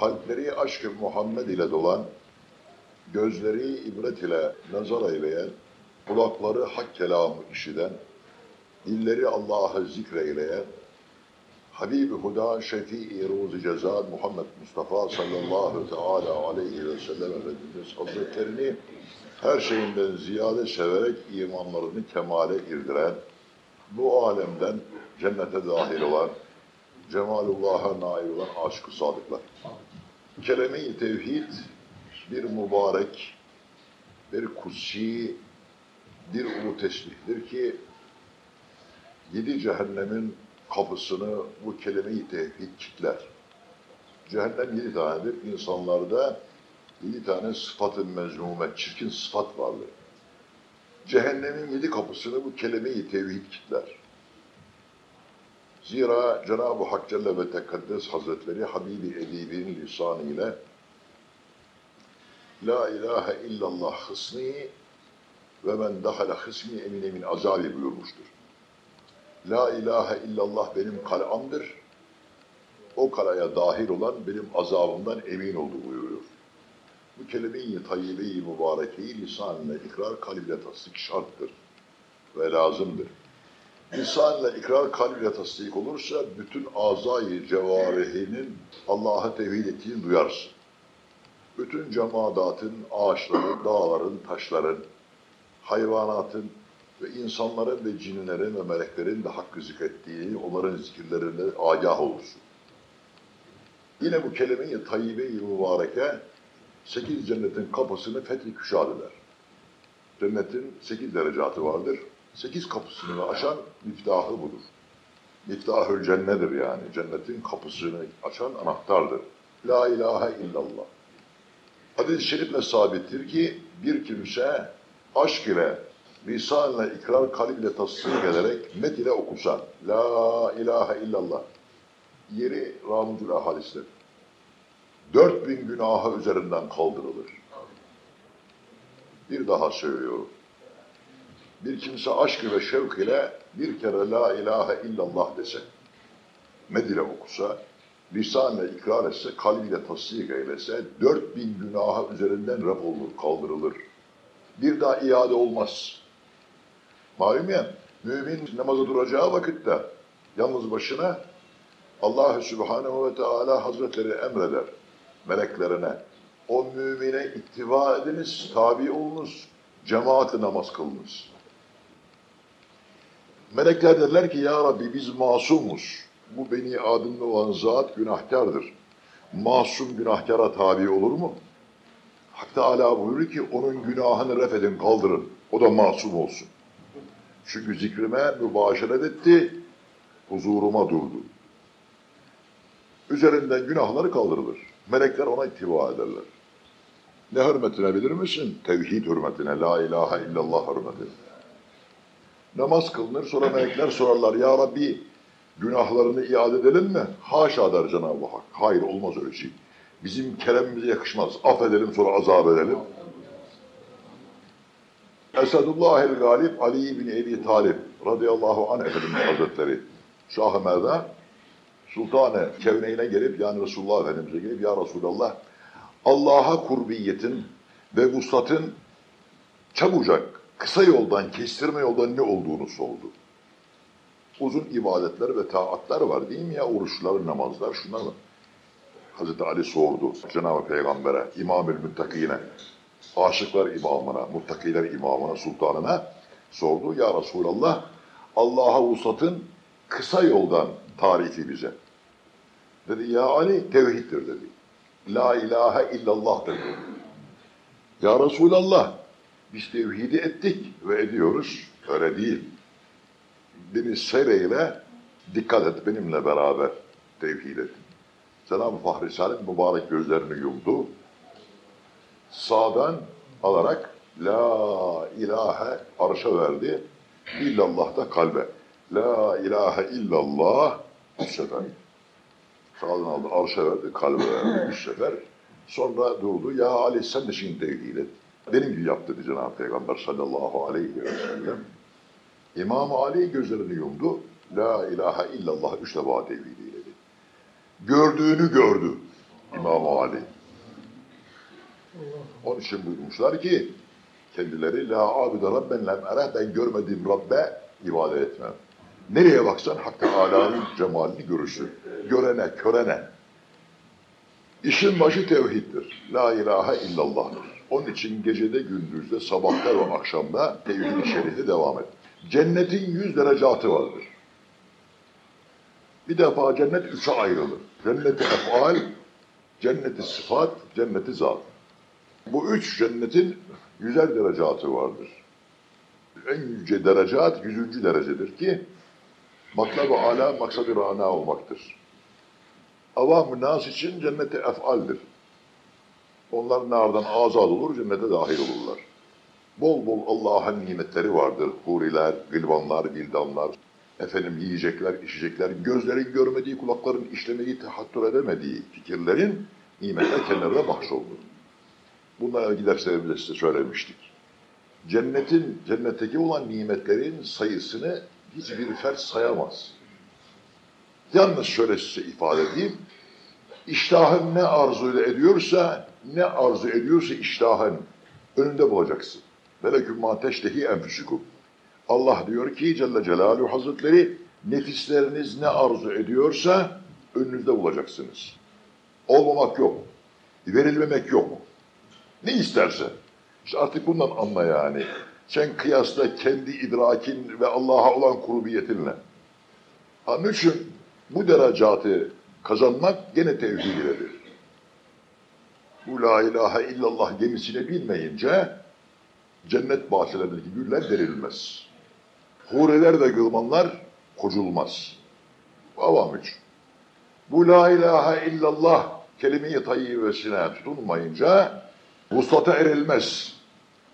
kalpleri aşk-ı Muhammed ile dolan, gözleri ibret ile nazar eyleyen, kulakları hak kelamı işiden, dilleri Allah'ı zikreyleyen, Habib-i Huda Şefii Ruzi Ceza Muhammed Mustafa sallallahu teala aleyhi ve sellem Efendimiz Hazretlerini her şeyinden ziyade severek imanlarını kemale irdiren, bu alemden cennete dahil olan, cemalullah'a nail olan aşk-ı sadıklar. Kelime-i tevhid bir mübarek, bir kutsi, bir ulu tesbihdir ki yedi cehennemin kapısını bu kelime-i tevhid kitler. Cehennem yedi tanedir. İnsanlarda yedi tane sıfat-ı mezmume, çirkin sıfat vardır. Cehennemin yedi kapısını bu kelime-i tevhid kitler. Zira Cenab-ı Hak Celle ve Tekaddes Hazretleri Habibi Edib'in lisanıyla La ilahe illallah hısni ve men dahale hısmi emin emin azabi buyurmuştur. La ilahe illallah benim kalamdır. O kalaya dahil olan benim azabımdan emin oldu buyuruyor. Bu kelime-i tayyibe-i mübarekeyi lisanla ikrar kalbiyle tasdik şarttır ve lazımdır. Lisanla ikrar kalbiyle tasdik olursa bütün azayı cevarihinin Allah'a tevhid ettiğini duyarsın. Bütün cemadatın, ağaçların, dağların, taşların, hayvanatın ve insanların ve cinlerin ve meleklerin de hakkı zikrettiği, onların zikirlerinde agah olursun. Yine bu kelime-i tayyibe-i mübareke sekiz cennetin kapısını fethi küşad eder. Cennetin sekiz derecatı vardır. Sekiz kapısını aşan miftahı budur. Miftahül cennedir yani. Cennetin kapısını açan anahtardır. La ilahe illallah. Hadis-i şerifle sabittir ki bir kimse aşk ile, lisanla ikrar kalb ile tasdik ederek met ile okusa La ilahe illallah yeri Ramcül Ahalis'tir. Dört bin günahı üzerinden kaldırılır. Bir daha söylüyorum. Bir kimse aşk ve şevk ile bir kere la ilahe illallah dese, medile okusa, lisanla ikrar etse, kalbiyle tasdik eylese, dört bin günahı üzerinden ref olur, kaldırılır. Bir daha iade olmaz. Malum ya, mümin namaza duracağı vakitte, yalnız başına, Allah-u Sübhanehu ve Teala Hazretleri emreder meleklerine. O mümine ittiva ediniz, tabi olunuz, cemaati namaz kılınız. Melekler derler ki, Ya Rabbi biz masumuz. Bu beni adımda olan zat günahkardır. Masum günahkara tabi olur mu? Hak Teala buyuruyor ki, onun günahını ref edin, kaldırın. O da masum olsun. Çünkü zikrime mübaşeret etti, huzuruma durdu. Üzerinden günahları kaldırılır. Melekler ona ittiba ederler. Ne hürmetine bilir misin? Tevhid hürmetine, la ilahe illallah hürmetine. Namaz kılınır, sonra melekler sorarlar, Ya Rabbi günahlarını iade edelim mi? Haşa der Cenab-ı Hak. Hayır olmaz öyle şey. Bizim keremimize yakışmaz. Affedelim sonra azap edelim. Esadullah el-Galip Ali bin Ebi Talib radıyallahu anh Efendimiz Hazretleri Şah-ı Merda Sultanı Kevneyn'e gelip yani Resulullah Efendimiz'e gelip Ya Resulallah Allah'a kurbiyetin ve vuslatın çabucak kısa yoldan, kestirme yoldan ne olduğunu sordu. Uzun ibadetler ve taatlar var değil mi ya? Oruçlar, namazlar, şunlar var. Hazreti Ali sordu Cenab-ı Peygamber'e, İmam-ül Müttakine, aşıklar imamına, muttakiler imamına, sultanına sordu. Ya Resulallah, Allah'a vuslatın kısa yoldan tarifi bize. Dedi ya Ali tevhiddir dedi. La ilahe illallah'tır dedi. Ya Resulallah biz tevhidi ettik ve ediyoruz. Öyle değil. Beni seyreyle dikkat et benimle beraber tevhid et. Cenab-ı Fahri Salim mübarek gözlerini yumdu. Sağdan alarak La ilahe arşa verdi. İllallah da kalbe. La ilahe illallah üç sefer. Sağdan aldı, arşa verdi, kalbe verdi üç sefer. Sonra durdu. Ya Ali sen de şimdi tevhid et. Benim gibi yap dedi Cenab-ı Peygamber sallallahu aleyhi ve sellem. İmam Ali gözlerini yumdu. La ilahe illallah üç defa tevhid eyledi. Gördüğünü gördü. İmam Ali. Onun için buyurmuşlar ki kendileri la abide rabben lem ereh ben görmediğim Rabbe ibadet etmem. Nereye baksan Hak Teala'nın cemalini görürsün. Görene, körene. İşin başı tevhiddir. La ilahe illallah'dır. Onun için gecede, gündüzde, sabahta ve akşamda tevhid-i şerife devam et. Cennetin yüz derecatı vardır. Bir defa cennet üçe ayrılır. Cenneti efal, cenneti sıfat, cenneti zat. Bu üç cennetin yüzer derecatı vardır. En yüce derecat yüzüncü derecedir ki matlab-ı ala maksadı rana olmaktır. Avam-ı nas için cenneti efaldir. Onlar nardan azad olur, cennete dahil olurlar. Bol bol Allah'ın nimetleri vardır. Huriler, gılvanlar, bildanlar, efendim yiyecekler, içecekler, gözlerin görmediği, kulakların işlemeyi, tahattür edemediği fikirlerin nimetler kendilerine bahşoldu. Bunlara ilgili derslerimizde size söylemiştik. Cennetin, cennetteki olan nimetlerin sayısını hiçbir fert sayamaz. Yalnız şöyle size ifade edeyim. İştahın ne arzu ediyorsa, ne arzu ediyorsa iştahın önünde bulacaksın. Veleküm ma teştehi enfüsükum. Allah diyor ki Celle Celaluhu Hazretleri nefisleriniz ne arzu ediyorsa önünüzde bulacaksınız. Olmamak yok. Verilmemek yok. Ne isterse. İşte artık bundan anla yani. Sen kıyasla kendi idrakin ve Allah'a olan kurbiyetinle. Onun için bu derecatı kazanmak gene tevhid iledir. Bu la ilahe illallah gemisine bilmeyince cennet bahçelerindeki güller derilmez. Hureler ve gılmanlar koculmaz. Avam için. Bu la ilahe illallah kelime-i tayyibesine tutunmayınca vuslata erilmez.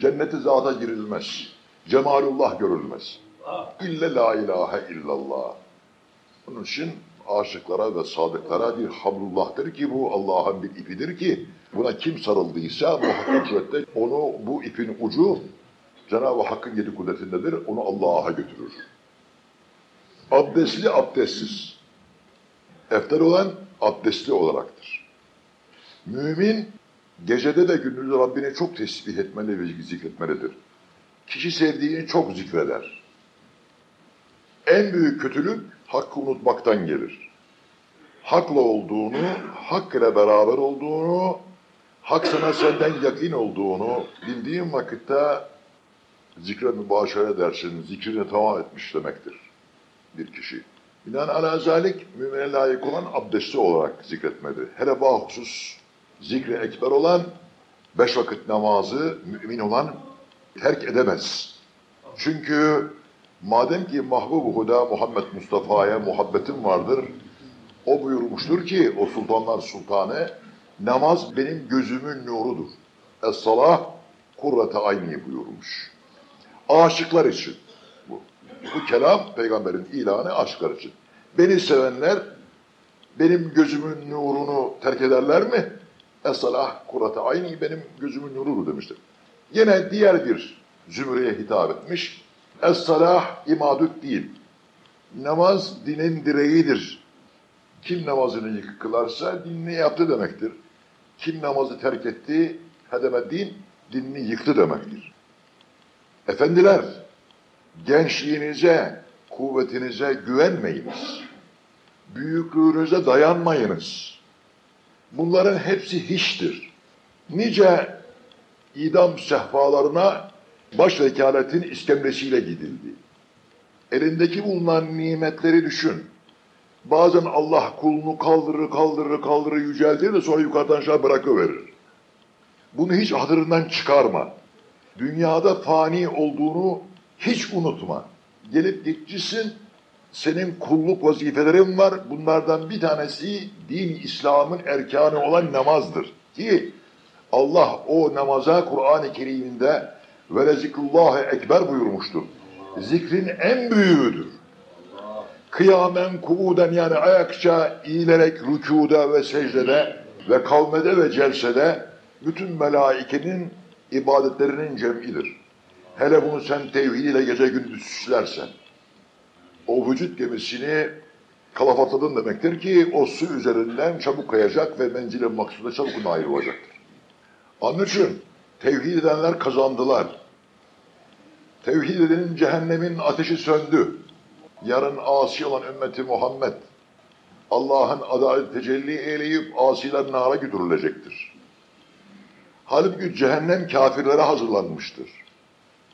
Cenneti zata girilmez. Cemalullah görülmez. İlle la ilahe illallah. Onun için aşıklara ve sadıklara bir hamlullah'tır ki bu Allah'ın bir ipidir ki buna kim sarıldıysa muhakkak surette onu bu ipin ucu Cenab-ı Hakk'ın yedi kudretindedir. Onu Allah'a götürür. Abdestli abdestsiz. Eftar olan abdestli olaraktır. Mümin gecede de gündüzde Rabbini çok tesbih etmeli ve zikretmelidir. Kişi sevdiğini çok zikreder. En büyük kötülük hakkı unutmaktan gelir. Hakla olduğunu, hak ile beraber olduğunu, hak sana senden yakın olduğunu bildiğin vakitte zikre mübaşere edersin, zikrini tamam etmiş demektir bir kişi. Binaenaleyh zalik mümine layık olan abdestli olarak zikretmedi. Hele bahusus zikri ekber olan beş vakit namazı mümin olan terk edemez. Çünkü madem ki mahbub huda Muhammed Mustafa'ya muhabbetim vardır, o buyurmuştur ki o sultanlar sultanı namaz benim gözümün nurudur. Es-salah kurrate ayni buyurmuş. Aşıklar için bu. Bu kelam peygamberin ilanı aşıklar için. Beni sevenler benim gözümün nurunu terk ederler mi? Es-salah kurrate ayni benim gözümün nurudur demiştir. Yine diğer bir zümreye hitap etmiş. Es-salah imadüt değil. Namaz dinin direğidir. Kim namazını kılarsa dinini yaptı demektir. Kim namazı terk etti, hedeme din, dinini yıktı demektir. Efendiler, gençliğinize, kuvvetinize güvenmeyiniz. Büyüklüğünüze dayanmayınız. Bunların hepsi hiçtir. Nice idam sehpalarına baş vekaletin iskemlesiyle gidildi. Elindeki bulunan nimetleri düşün. Bazen Allah kulunu kaldırır, kaldırır, kaldırır, yüceltir de sonra yukarıdan aşağı bırakıverir. Bunu hiç hatırından çıkarma. Dünyada fani olduğunu hiç unutma. Gelip gitcisin, senin kulluk vazifelerin var. Bunlardan bir tanesi din İslam'ın erkanı olan namazdır. Ki Allah o namaza Kur'an-ı Kerim'inde ve zikrullahi ekber buyurmuştur. Zikrin en büyüğüdür. Kıyamen kuuden yani ayakça eğilerek rükuda ve secdede ve kavmede ve celsede bütün melaikenin ibadetlerinin cem'idir. Hele bunu sen tevhid ile gece gündüz süslersen, o vücut gemisini Kalafatladın demektir ki o su üzerinden çabuk kayacak ve menzile maksuda çabuk nail olacaktır. Onun için tevhid edenler kazandılar. Tevhid edenin cehennemin ateşi söndü. Yarın asi olan ümmeti Muhammed Allah'ın adalet tecelli eyleyip asiler nara götürülecektir. Halbuki cehennem kafirlere hazırlanmıştır.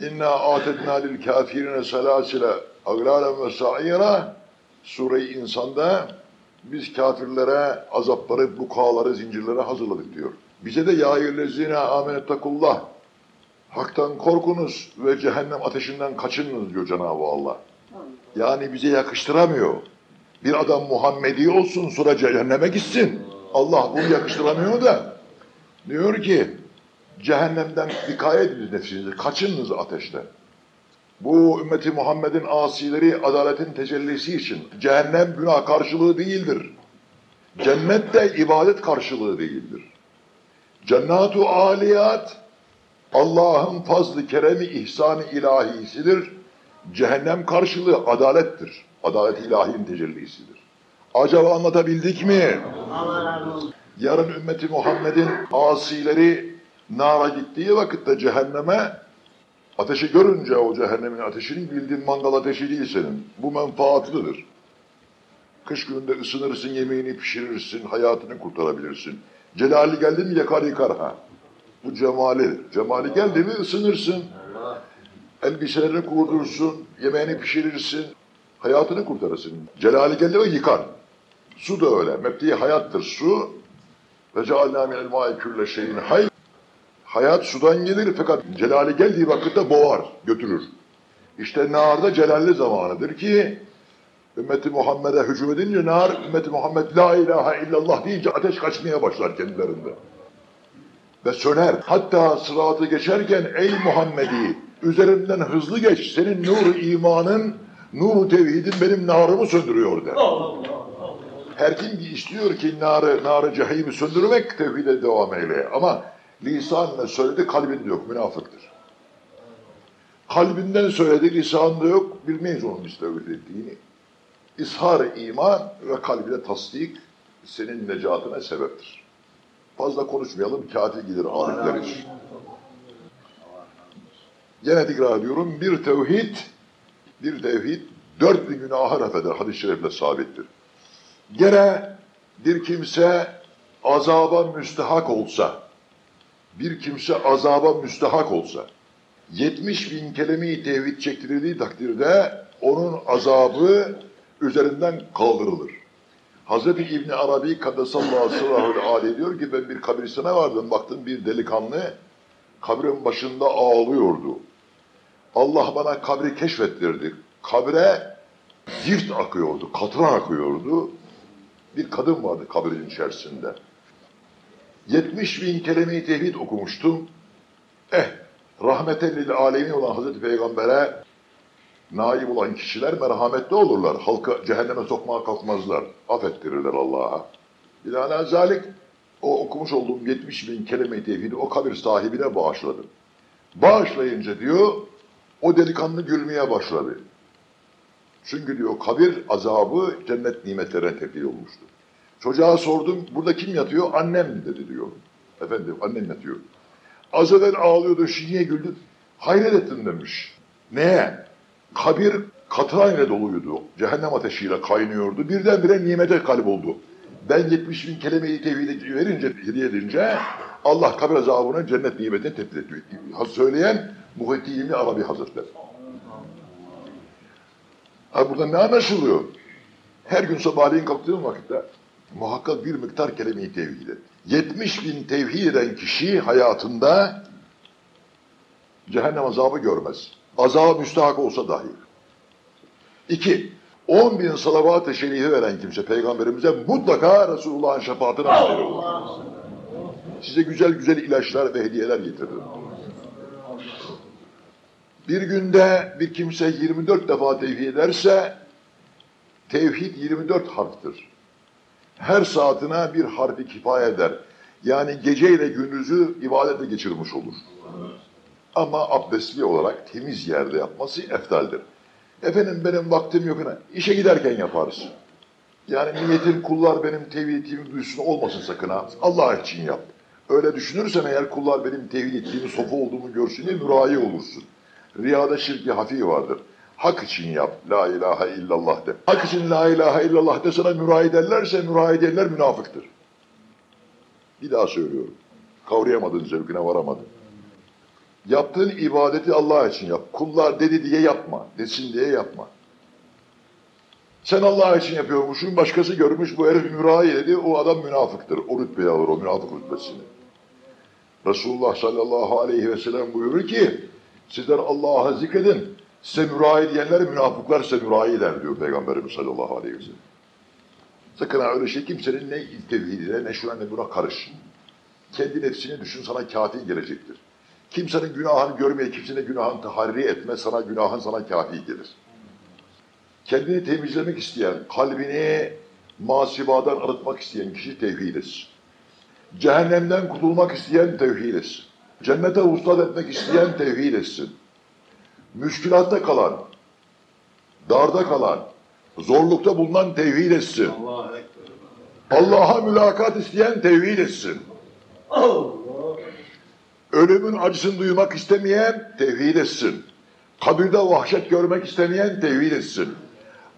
İnna atedna lil kafirine selasile aglalen ve sa'ira Sure-i İnsan'da biz kafirlere azapları, bukaları, zincirlere hazırladık diyor. Bize de ya eyyühellezine amenettakullah Hak'tan korkunuz ve cehennem ateşinden kaçınınız diyor Cenab-ı Allah. Yani bize yakıştıramıyor. Bir adam Muhammedi olsun sonra cehenneme gitsin. Allah bunu yakıştıramıyor da diyor ki cehennemden dikkat ediniz nefsinizi, kaçınınız ateşten. Bu ümmeti Muhammed'in asileri adaletin tecellisi için cehennem günah karşılığı değildir. Cennet de ibadet karşılığı değildir. Cennatu aliyat Allah'ın fazlı keremi ihsanı ilahisidir. Cehennem karşılığı adalettir. Adalet ilahinin tecellisidir. Acaba anlatabildik mi? Yarın ümmeti Muhammed'in asileri nara gittiği vakitte cehenneme ateşi görünce o cehennemin ateşini bildiğin mangal ateşi değil senin. Bu menfaatlidir. Kış gününde ısınırsın, yemeğini pişirirsin, hayatını kurtarabilirsin. Celali geldi mi yakar yıkar ha. Bu cemali. Cemali geldi mi ısınırsın. Elbiselerini kurdursun, yemeğini pişirirsin, hayatını kurtarırsın. Celali geldi mi yıkar. Su da öyle. Mebdi hayattır su. Ve cealna minel mâi külle şeyin hay. Hayat sudan gelir fakat celali geldiği vakitte boğar, götürür. İşte narda celalli zamanıdır ki ümmeti Muhammed'e hücum edince nar, ümmeti Muhammed la ilahe illallah deyince ateş kaçmaya başlar kendilerinde. Ve söner. Hatta sıratı geçerken ey Muhammedi üzerimden hızlı geç senin nuru imanın, nuru tevhidin benim narımı söndürüyor der. Her kim ki istiyor ki narı, narı cehimi söndürmek tevhide devam eyle. Ama lisanla söyledi kalbinde yok münafıktır. Kalbinden söyledi lisanında yok bilmeyiz onun biz tevhid ettiğini. İshar iman ve kalbine tasdik senin necatına sebeptir. Fazla konuşmayalım katil gider alimler için. Gene tekrar ediyorum bir tevhid bir tevhid dört bin günahı affeder hadis-i şerifle sabittir. Gene bir kimse azaba müstehak olsa, bir kimse azaba müstehak olsa, 70 bin kelime-i tevhid çektirildiği takdirde onun azabı üzerinden kaldırılır. Hazreti İbni Arabi Kaddesallahu sırrahül âli diyor ki ben bir kabristana vardım baktım bir delikanlı kabrin başında ağlıyordu. Allah bana kabri keşfettirdi. Kabre zift akıyordu, katran akıyordu. Bir kadın vardı kabrin içerisinde. 70 bin kelime-i tevhid okumuştum. Eh, rahmeten lil alemin olan Hazreti Peygamber'e naib olan kişiler merhametli olurlar. Halkı cehenneme sokmaya kalkmazlar. Affettirirler Allah'a. Binaenaleyh o okumuş olduğum 70 bin kelime-i tevhidi o kabir sahibine bağışladım. Bağışlayınca diyor, o delikanlı gülmeye başladı. Çünkü diyor kabir azabı cennet nimetlerine tebdil olmuştu. Çocuğa sordum, burada kim yatıyor? Annem dedi diyor. Efendim, annem yatıyor. Az evvel ağlıyordu, niye güldü? Hayret ettim demiş. Neye? Kabir katran ile doluydu. Cehennem ateşiyle kaynıyordu. Birdenbire nimete kalp oldu. Ben 70 bin kelimeyi tevhid verince, hediye edince Allah kabir azabını cennet nimetine tebdil ediyor. Söyleyen Muhittin İlmi Arabi Hazretleri. Ha burada ne anlaşılıyor? Her gün sabahleyin kalktığım vakitte muhakkak bir miktar kelime-i tevhid et. 70 bin tevhid eden kişi hayatında cehennem azabı görmez. Azaba müstahak olsa dahi. İki, 10 bin salavat-ı şerife veren kimse peygamberimize mutlaka Resulullah'ın şefaatine nail olur. Size güzel güzel ilaçlar ve hediyeler getirdim. Bir günde bir kimse 24 defa tevhid ederse tevhid 24 harftir. Her saatine bir harfi kifaye eder. Yani geceyle gündüzü ibadetle geçirmiş olur. Ama abdestli olarak temiz yerde yapması eftaldir. Efendim benim vaktim yok. İşe giderken yaparız. Yani niyetin kullar benim tevhid ettiğimi duysun olmasın sakın ha. Allah için yap. Öyle düşünürsen eğer kullar benim tevhid ettiğimi sofu olduğumu görsün diye mürai olursun. Riyada şirki hafi vardır. Hak için yap. La ilahe illallah de. Hak için la ilahe illallah de sana mürai derlerse mürai derler münafıktır. Bir daha söylüyorum. Kavrayamadın, zevkine varamadın. Yaptığın ibadeti Allah için yap. Kullar dedi diye yapma. Desin diye yapma. Sen Allah için yapıyormuşsun, başkası görmüş bu herif mürai dedi, o adam münafıktır. O rütbeye alır, o münafık rütbesini. Resulullah sallallahu aleyhi ve sellem buyurur ki, sizler Allah'a zikredin, size mürai diyenler münafıklar size mürai eder diyor Peygamberimiz sallallahu aleyhi ve sellem. Sakın ha öyle şey kimsenin ne tevhidine ne şuna ne buna karış. Kendi nefsini düşün sana kafi gelecektir. Kimsenin günahını görmeye, kimsenin günahını taharri etme, sana günahın sana kafi gelir. Kendini temizlemek isteyen, kalbini masibadan arıtmak isteyen kişi tevhid etsin. Cehennemden kurtulmak isteyen tevhid etsin. Cennete uslat etmek isteyen tevhid etsin. Müşkilatta kalan, darda kalan, zorlukta bulunan tevhid etsin. Allah'a mülakat isteyen tevhid etsin. Ölümün acısını duymak istemeyen tevhid etsin. Kabirde vahşet görmek istemeyen tevhid etsin.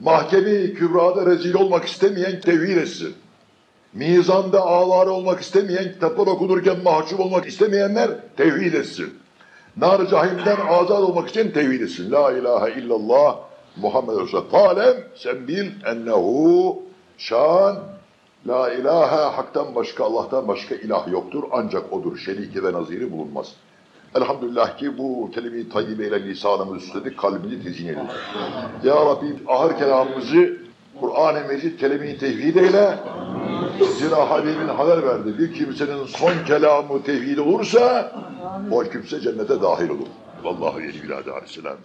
Mahkeme-i kübrada rezil olmak istemeyen tevhid etsin. Mizanda ağları olmak istemeyen, kitaplar okunurken mahcup olmak istemeyenler tevhid etsin. Nar-ı cahimden azad olmak için tevhid etsin. La ilahe illallah Muhammed Resulullah. Falem sen bil ennehu şan La ilahe haktan başka Allah'tan başka ilah yoktur ancak odur. Şeriki ve naziri bulunmaz. Elhamdülillah ki bu kelime-i tayyibe ile lisanımızı üstledik, kalbimizi tezyin edildi. Ya Rabbi ahir kelamımızı Kur'an-ı Mecid kelime-i tevhid eyle. Zira Habibin haber verdi. Bir kimsenin son kelamı tevhid olursa o kimse cennete dahil olur. Vallahi yedi bilade aleyhisselam.